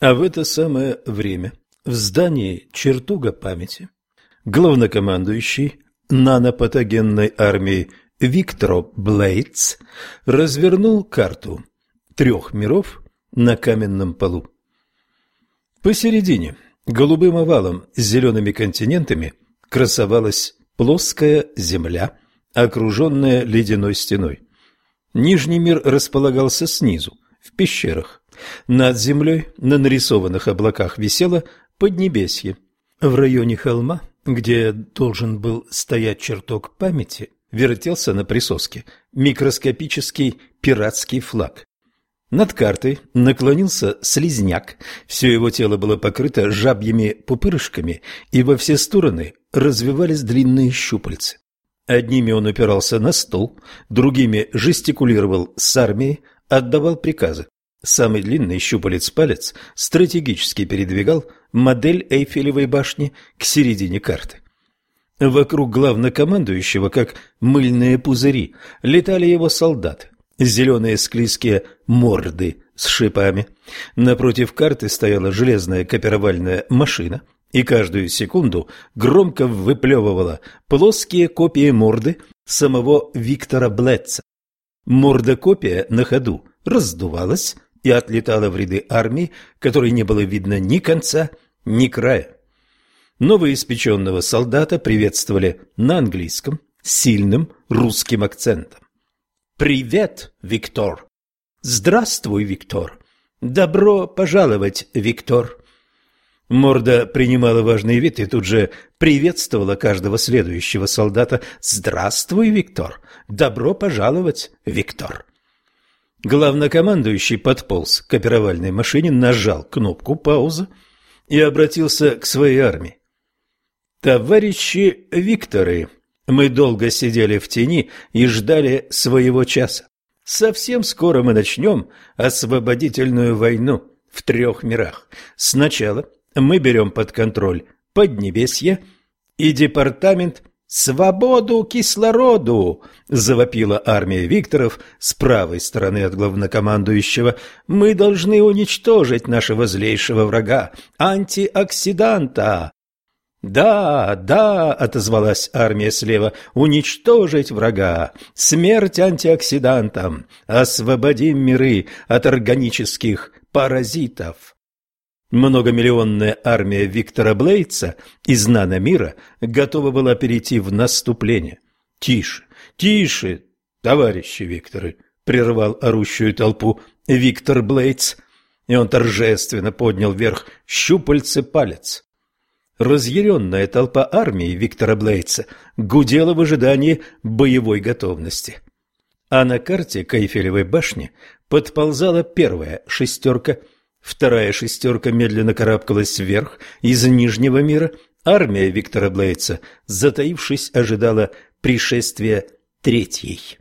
А в это самое время в здании чертуга памяти главнокомандующий нанопатогенной армией Виктор Блейдс развернул карту трех миров на каменном полу. Посередине, голубым овалом с зелеными континентами, красовалась плоская земля, окруженная ледяной стеной. Нижний мир располагался снизу, в пещерах. Над землей на нарисованных облаках висело поднебесье. В районе холма, где должен был стоять чертог памяти, вертелся на присоске микроскопический пиратский флаг. Над картой наклонился слизняк, все его тело было покрыто жабьими пупырышками, и во все стороны развивались длинные щупальцы. Одними он опирался на стол, другими жестикулировал с армией, отдавал приказы. Самый длинный щупалец-палец стратегически передвигал модель Эйфелевой башни к середине карты. Вокруг главнокомандующего, как мыльные пузыри, летали его солдаты, зеленые склизкие морды с шипами. Напротив карты стояла железная копировальная машина – и каждую секунду громко выплевывала плоские копии морды самого Виктора Блетца. Морда-копия на ходу раздувалась и отлетала в ряды армии, которой не было видно ни конца, ни края. Новоиспеченного солдата приветствовали на английском сильным русским акцентом. «Привет, Виктор!» «Здравствуй, Виктор!» «Добро пожаловать, Виктор!» Морда принимала важный вид и тут же приветствовала каждого следующего солдата. «Здравствуй, Виктор! Добро пожаловать, Виктор!» Главнокомандующий подполз к оперовальной машине, нажал кнопку «Пауза» и обратился к своей армии. «Товарищи Викторы, мы долго сидели в тени и ждали своего часа. Совсем скоро мы начнем освободительную войну в трех мирах. Сначала мы берем под контроль Поднебесье и департамент «Свободу кислороду!» – завопила армия Викторов с правой стороны от главнокомандующего. «Мы должны уничтожить нашего злейшего врага, антиоксиданта!» «Да, да!» – отозвалась армия слева. «Уничтожить врага! Смерть антиоксидантам! Освободим миры от органических паразитов!» Многомиллионная армия Виктора Блейца из Наномира готова была перейти в наступление. «Тише, тише, товарищи Викторы!» – прервал орущую толпу Виктор Блейц, и он торжественно поднял вверх щупальце палец. Разъяренная толпа армии Виктора Блейца гудела в ожидании боевой готовности. А на карте Кайфелевой башни подползала первая шестерка – Вторая шестерка медленно карабкалась вверх из Нижнего мира. Армия Виктора Блейца, затаившись, ожидала пришествия третьей.